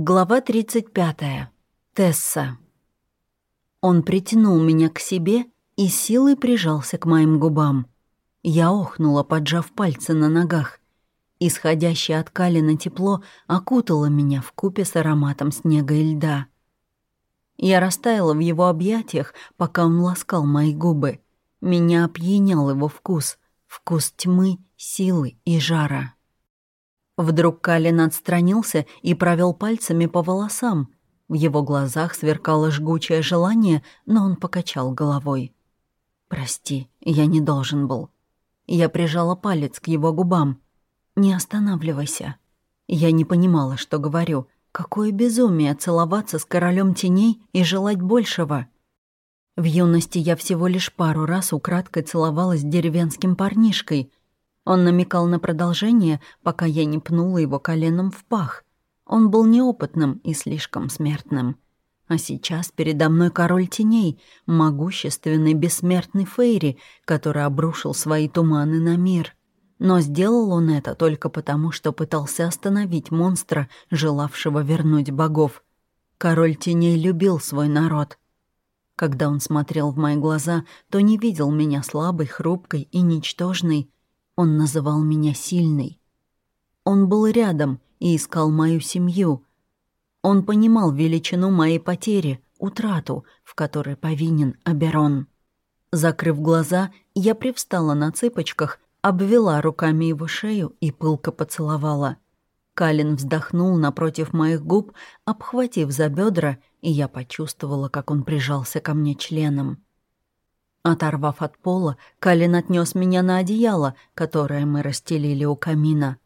Глава 35. Тесса. Он притянул меня к себе и силой прижался к моим губам. Я охнула, поджав пальцы на ногах. Исходящее от Калина тепло окутало меня в купе с ароматом снега и льда. Я растаяла в его объятиях, пока он ласкал мои губы. Меня опьянял его вкус, вкус тьмы, силы и жара. Вдруг Калин отстранился и провел пальцами по волосам. В его глазах сверкало жгучее желание, но он покачал головой. «Прости, я не должен был». Я прижала палец к его губам. «Не останавливайся». Я не понимала, что говорю. Какое безумие целоваться с королем теней и желать большего. В юности я всего лишь пару раз украдкой целовалась с деревенским парнишкой — он намекал на продолжение, пока я не пнула его коленом в пах. Он был неопытным и слишком смертным. А сейчас передо мной король теней, могущественный бессмертный Фейри, который обрушил свои туманы на мир. Но сделал он это только потому, что пытался остановить монстра, желавшего вернуть богов. Король теней любил свой народ. Когда он смотрел в мои глаза, то не видел меня слабой, хрупкой и ничтожной, он называл меня сильной. Он был рядом и искал мою семью. Он понимал величину моей потери, утрату, в которой повинен Аберон. Закрыв глаза, я привстала на цыпочках, обвела руками его шею и пылко поцеловала. Калин вздохнул напротив моих губ, обхватив за бедра, и я почувствовала, как он прижался ко мне членом. Оторвав от пола, Калин отнес меня на одеяло, которое мы расстелили у камина.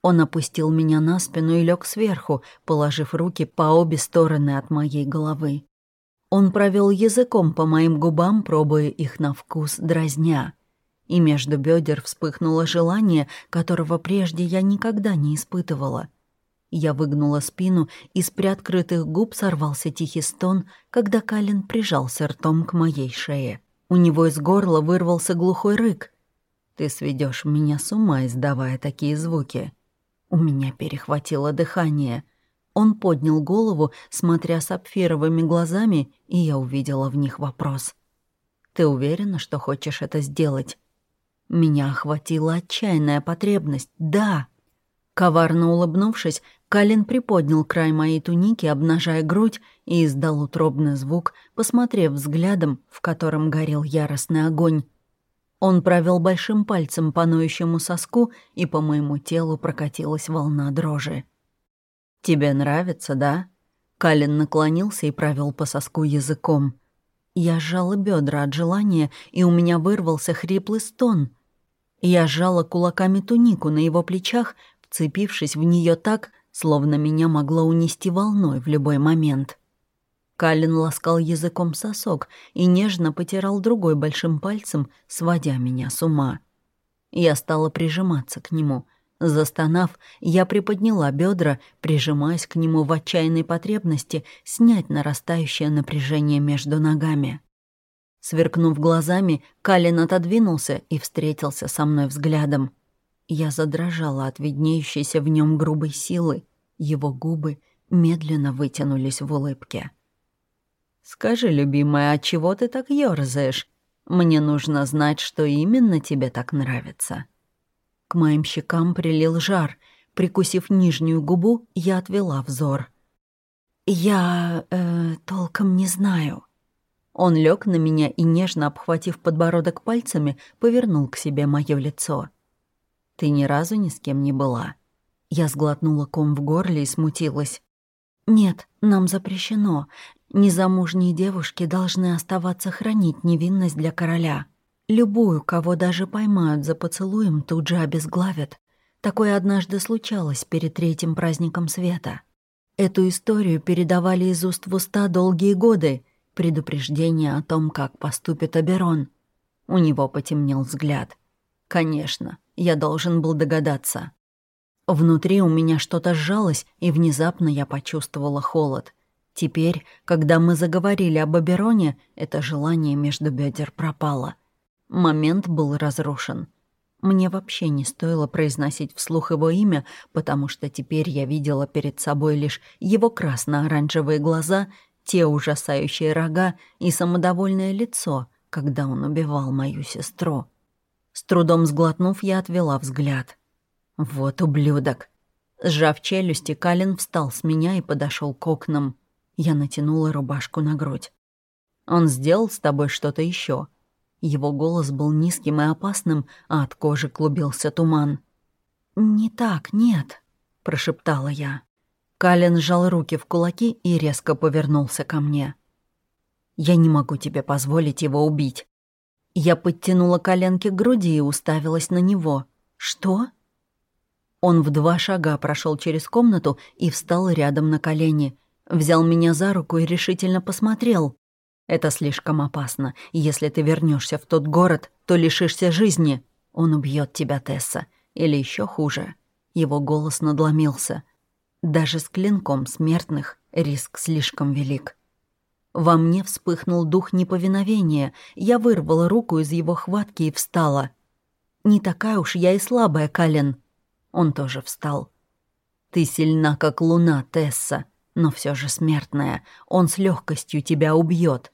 Он опустил меня на спину и лег сверху, положив руки по обе стороны от моей головы. Он провел языком по моим губам, пробуя их на вкус, дразня. И между бедер вспыхнуло желание, которого прежде я никогда не испытывала. Я выгнула спину, и с приоткрытых губ сорвался тихий стон, когда Калин прижался ртом к моей шее. У него из горла вырвался глухой рык. «Ты сведешь меня с ума, издавая такие звуки». У меня перехватило дыхание. Он поднял голову, смотря сапфировыми глазами, и я увидела в них вопрос. «Ты уверена, что хочешь это сделать?» Меня охватила отчаянная потребность. «Да!» Коварно улыбнувшись, Калин приподнял край моей туники, обнажая грудь, и издал утробный звук, посмотрев взглядом, в котором горел яростный огонь. Он провел большим пальцем по ноющему соску, и по моему телу прокатилась волна дрожи. «Тебе нравится, да?» Калин наклонился и провел по соску языком. Я сжала бедра от желания, и у меня вырвался хриплый стон. Я сжала кулаками тунику на его плечах, вцепившись в нее так, словно меня могло унести волной в любой момент. Калин ласкал языком сосок и нежно потирал другой большим пальцем, сводя меня с ума. Я стала прижиматься к нему. Застонав, я приподняла бедра, прижимаясь к нему в отчаянной потребности снять нарастающее напряжение между ногами. Сверкнув глазами, Калин отодвинулся и встретился со мной взглядом. Я задрожала от виднеющейся в нем грубой силы. Его губы медленно вытянулись в улыбке. «Скажи, любимая, а чего ты так ёрзаешь? Мне нужно знать, что именно тебе так нравится». К моим щекам прилил жар. Прикусив нижнюю губу, я отвела взор. «Я... Э, толком не знаю». Он лег на меня и, нежно обхватив подбородок пальцами, повернул к себе мое лицо. Ты ни разу ни с кем не была». Я сглотнула ком в горле и смутилась. «Нет, нам запрещено. Незамужние девушки должны оставаться хранить невинность для короля. Любую, кого даже поймают за поцелуем, тут же обезглавят. Такое однажды случалось перед третьим праздником света. Эту историю передавали из уст в уста долгие годы, предупреждение о том, как поступит Аберон. У него потемнел взгляд. Конечно, я должен был догадаться. Внутри у меня что-то сжалось, и внезапно я почувствовала холод. Теперь, когда мы заговорили об Абероне, это желание между бедер пропало. Момент был разрушен. Мне вообще не стоило произносить вслух его имя, потому что теперь я видела перед собой лишь его красно-оранжевые глаза, те ужасающие рога и самодовольное лицо, когда он убивал мою сестру. С трудом сглотнув, я отвела взгляд. «Вот ублюдок!» Сжав челюсти, Калин встал с меня и подошел к окнам. Я натянула рубашку на грудь. «Он сделал с тобой что-то еще? Его голос был низким и опасным, а от кожи клубился туман. «Не так, нет», — прошептала я. Калин сжал руки в кулаки и резко повернулся ко мне. «Я не могу тебе позволить его убить». Я подтянула коленки к груди и уставилась на него. «Что?» Он в два шага прошел через комнату и встал рядом на колени. Взял меня за руку и решительно посмотрел. Это слишком опасно. Если ты вернешься в тот город, то лишишься жизни. Он убьет тебя, Тесса. Или еще хуже. Его голос надломился. Даже с клинком смертных риск слишком велик. Во мне вспыхнул дух неповиновения. Я вырвала руку из его хватки и встала. «Не такая уж я и слабая, Кален». Он тоже встал. «Ты сильна, как луна, Тесса, но все же смертная. Он с легкостью тебя убьет.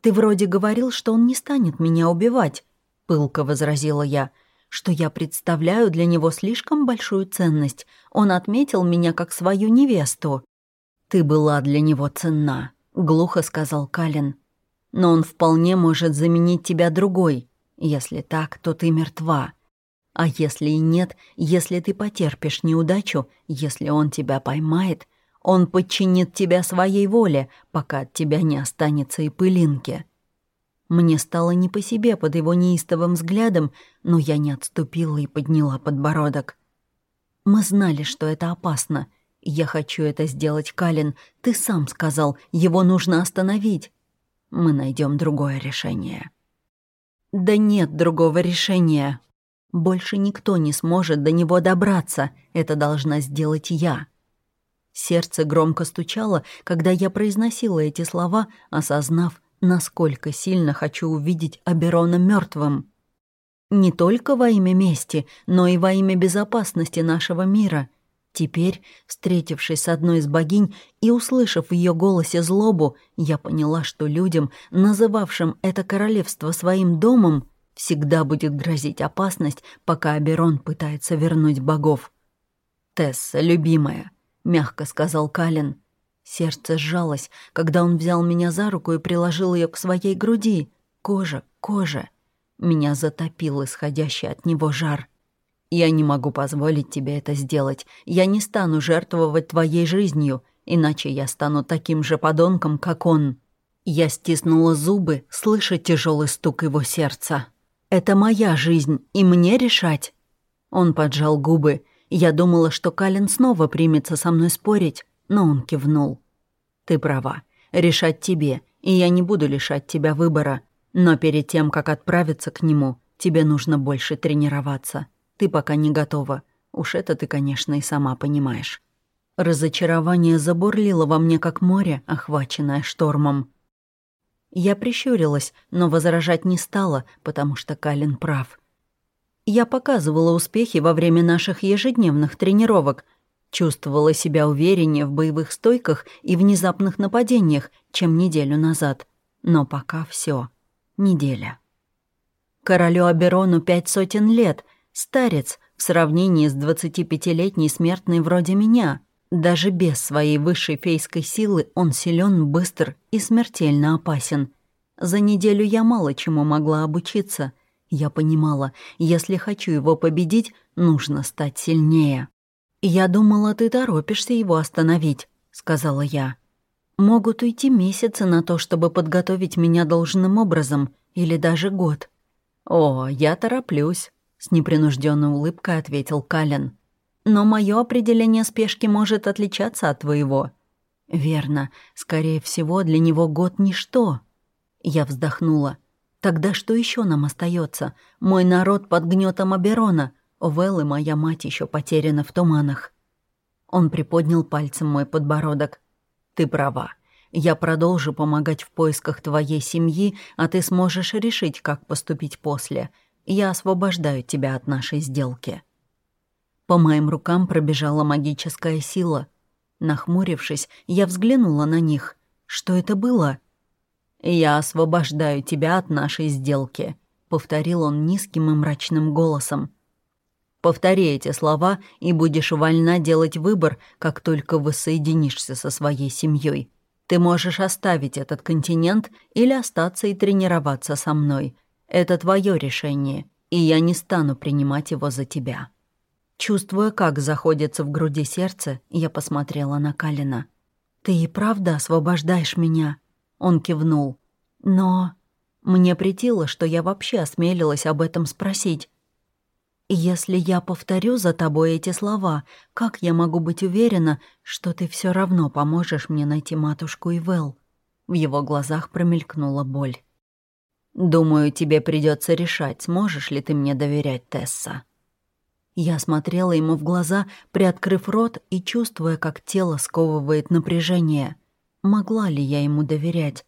«Ты вроде говорил, что он не станет меня убивать», — пылко возразила я, «что я представляю для него слишком большую ценность. Он отметил меня как свою невесту». «Ты была для него ценна», — глухо сказал Калин. «Но он вполне может заменить тебя другой. Если так, то ты мертва. А если и нет, если ты потерпишь неудачу, если он тебя поймает, он подчинит тебя своей воле, пока от тебя не останется и пылинки. Мне стало не по себе под его неистовым взглядом, но я не отступила и подняла подбородок. Мы знали, что это опасно. Я хочу это сделать, Калин. Ты сам сказал, его нужно остановить. Мы найдем другое решение. Да нет другого решения. Больше никто не сможет до него добраться. Это должна сделать я. Сердце громко стучало, когда я произносила эти слова, осознав, насколько сильно хочу увидеть Аберона мертвым. Не только во имя мести, но и во имя безопасности нашего мира. Теперь, встретившись с одной из богинь и услышав в ее голосе злобу, я поняла, что людям, называвшим это королевство своим домом, всегда будет грозить опасность, пока Аберон пытается вернуть богов. «Тесса, любимая», — мягко сказал Калин. Сердце сжалось, когда он взял меня за руку и приложил ее к своей груди. Кожа, кожа. Меня затопил исходящий от него жар. «Я не могу позволить тебе это сделать. Я не стану жертвовать твоей жизнью, иначе я стану таким же подонком, как он». Я стиснула зубы, слыша тяжелый стук его сердца. «Это моя жизнь, и мне решать». Он поджал губы, я думала, что Калин снова примется со мной спорить, но он кивнул. «Ты права. Решать тебе, и я не буду лишать тебя выбора. Но перед тем, как отправиться к нему, тебе нужно больше тренироваться. Ты пока не готова. Уж это ты, конечно, и сама понимаешь». Разочарование забурлило во мне, как море, охваченное штормом. Я прищурилась, но возражать не стала, потому что Калин прав. Я показывала успехи во время наших ежедневных тренировок, чувствовала себя увереннее в боевых стойках и внезапных нападениях, чем неделю назад. Но пока все. Неделя. Королю Аберону пять сотен лет, старец в сравнении с 25-летней смертной вроде меня. Даже без своей высшей фейской силы он силен, быстр и смертельно опасен. За неделю я мало чему могла обучиться — я понимала, если хочу его победить, нужно стать сильнее. «Я думала, ты торопишься его остановить», — сказала я. «Могут уйти месяцы на то, чтобы подготовить меня должным образом, или даже год». «О, я тороплюсь», — с непринужденной улыбкой ответил Кален. «Но мое определение спешки может отличаться от твоего». «Верно. Скорее всего, для него год — ничто». Я вздохнула. Тогда что еще нам остается? Мой народ под гнетом Аберона. Вэл и моя мать еще потеряны в туманах. Он приподнял пальцем мой подбородок. Ты права. Я продолжу помогать в поисках твоей семьи, а ты сможешь решить, как поступить после. Я освобождаю тебя от нашей сделки». По моим рукам пробежала магическая сила. Нахмурившись, я взглянула на них. Что это было? «Я освобождаю тебя от нашей сделки», — повторил он низким и мрачным голосом. «Повтори эти слова, и будешь вольна делать выбор, как только воссоединишься со своей семьей. Ты можешь оставить этот континент или остаться и тренироваться со мной. Это твое решение, и я не стану принимать его за тебя». Чувствуя, как заходится в груди сердце, я посмотрела на Калина. «Ты и правда освобождаешь меня?» Он кивнул. «Но...» Мне притило, что я вообще осмелилась об этом спросить. «Если я повторю за тобой эти слова, как я могу быть уверена, что ты все равно поможешь мне найти матушку Ивел?» В его глазах промелькнула боль. «Думаю, тебе придется решать, сможешь ли ты мне доверять, Тесса». Я смотрела ему в глаза, приоткрыв рот и чувствуя, как тело сковывает напряжение. Могла ли я ему доверять?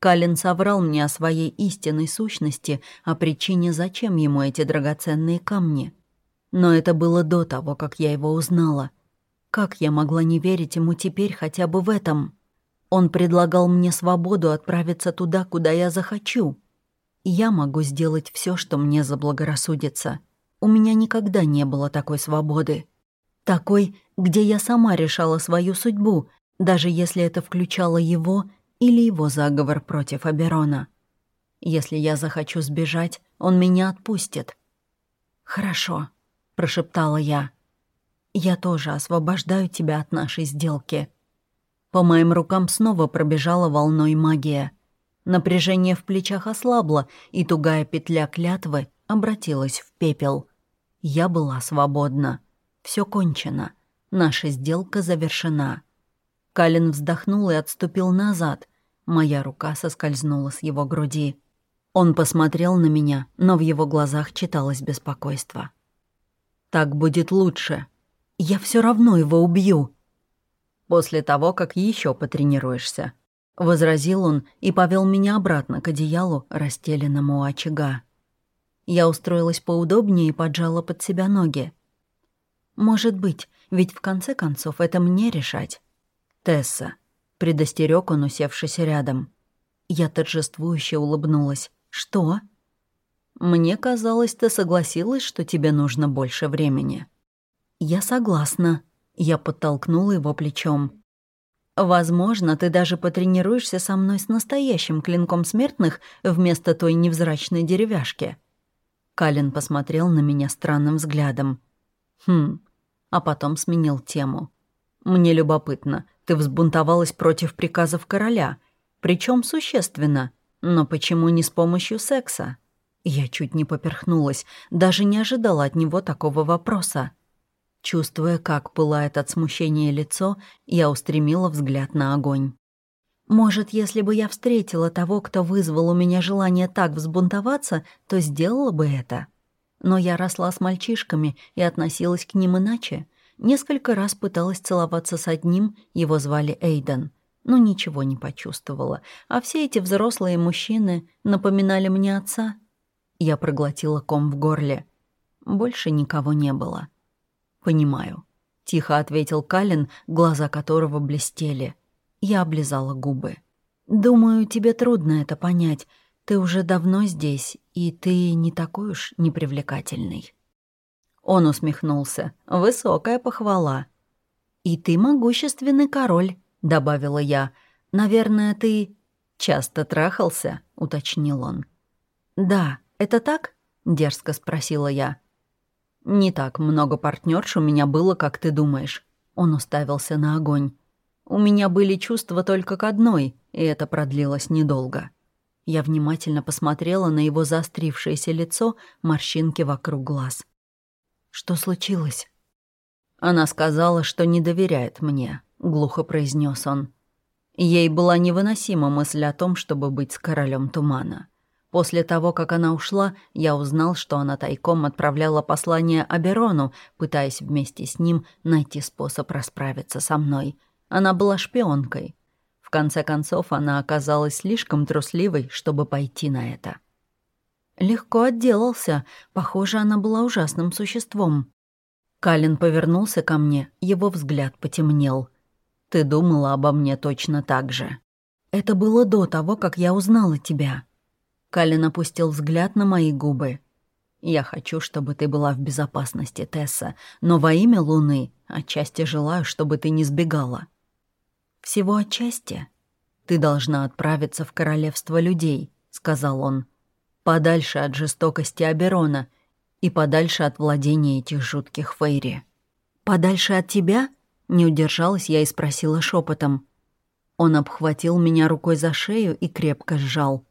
Калин соврал мне о своей истинной сущности, о причине, зачем ему эти драгоценные камни. Но это было до того, как я его узнала. Как я могла не верить ему теперь хотя бы в этом? Он предлагал мне свободу отправиться туда, куда я захочу. Я могу сделать все, что мне заблагорассудится. У меня никогда не было такой свободы. Такой, где я сама решала свою судьбу, даже если это включало его или его заговор против Аберона. Если я захочу сбежать, он меня отпустит. «Хорошо», — прошептала я. «Я тоже освобождаю тебя от нашей сделки». По моим рукам снова пробежала волной магия. Напряжение в плечах ослабло, и тугая петля клятвы обратилась в пепел. Я была свободна. Все кончено. Наша сделка завершена. Калин вздохнул и отступил назад. Моя рука соскользнула с его груди. Он посмотрел на меня, но в его глазах читалось беспокойство. «Так будет лучше. Я все равно его убью». «После того, как еще потренируешься», — возразил он и повел меня обратно к одеялу, расстеленному у очага. Я устроилась поудобнее и поджала под себя ноги. «Может быть, ведь в конце концов это мне решать». «Тесса», — предостерег он, усевшись рядом. Я торжествующе улыбнулась. «Что?» «Мне казалось, ты согласилась, что тебе нужно больше времени». «Я согласна», — я подтолкнула его плечом. «Возможно, ты даже потренируешься со мной с настоящим клинком смертных вместо той невзрачной деревяшки». Калин посмотрел на меня странным взглядом. «Хм», а потом сменил тему. «Мне любопытно, ты взбунтовалась против приказов короля, причем существенно. Но почему не с помощью секса? Я чуть не поперхнулась, даже не ожидала от него такого вопроса. Чувствуя, как пылает от смущения лицо, я устремила взгляд на огонь. Может, если бы я встретила того, кто вызвал у меня желание так взбунтоваться, то сделала бы это. Но я росла с мальчишками и относилась к ним иначе. Несколько раз пыталась целоваться с одним, его звали Эйден, но ничего не почувствовала, а все эти взрослые мужчины напоминали мне отца. Я проглотила ком в горле. Больше никого не было. «Понимаю», — тихо ответил Калин, глаза которого блестели. Я облизала губы. «Думаю, тебе трудно это понять. Ты уже давно здесь, и ты не такой уж непривлекательный». Он усмехнулся. «Высокая похвала». «И ты могущественный король», — добавила я. «Наверное, ты...» «Часто трахался?» — уточнил он. «Да, это так?» — дерзко спросила я. «Не так много партнерш у меня было, как ты думаешь». Он уставился на огонь. «У меня были чувства только к одной, и это продлилось недолго». Я внимательно посмотрела на его заострившееся лицо, морщинки вокруг глаз. Что случилось? Она сказала, что не доверяет мне, глухо произнес он. Ей была невыносима мысль о том, чтобы быть с королем тумана. После того, как она ушла, я узнал, что она тайком отправляла послание Аберону, пытаясь вместе с ним найти способ расправиться со мной. Она была шпионкой. В конце концов, она оказалась слишком трусливой, чтобы пойти на это. Легко отделался. Похоже, она была ужасным существом. Калин повернулся ко мне, его взгляд потемнел. «Ты думала обо мне точно так же». «Это было до того, как я узнала тебя». Калин опустил взгляд на мои губы. «Я хочу, чтобы ты была в безопасности, Тесса, но во имя Луны отчасти желаю, чтобы ты не сбегала». «Всего отчасти?» «Ты должна отправиться в королевство людей», — сказал он подальше от жестокости Аберона и подальше от владения этих жутких Фейри. «Подальше от тебя?» — не удержалась я и спросила шепотом. Он обхватил меня рукой за шею и крепко сжал.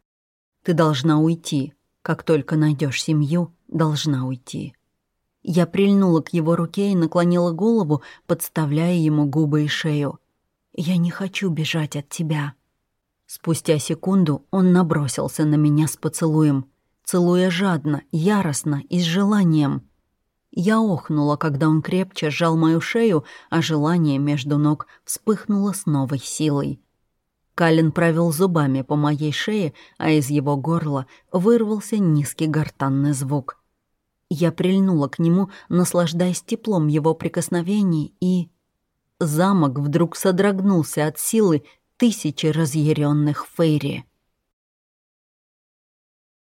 «Ты должна уйти. Как только найдешь семью, должна уйти». Я прильнула к его руке и наклонила голову, подставляя ему губы и шею. «Я не хочу бежать от тебя», Спустя секунду он набросился на меня с поцелуем, целуя жадно, яростно и с желанием. Я охнула, когда он крепче сжал мою шею, а желание между ног вспыхнуло с новой силой. Калин провел зубами по моей шее, а из его горла вырвался низкий гортанный звук. Я прильнула к нему, наслаждаясь теплом его прикосновений, и... Замок вдруг содрогнулся от силы, тысячи разъяренных Фейри.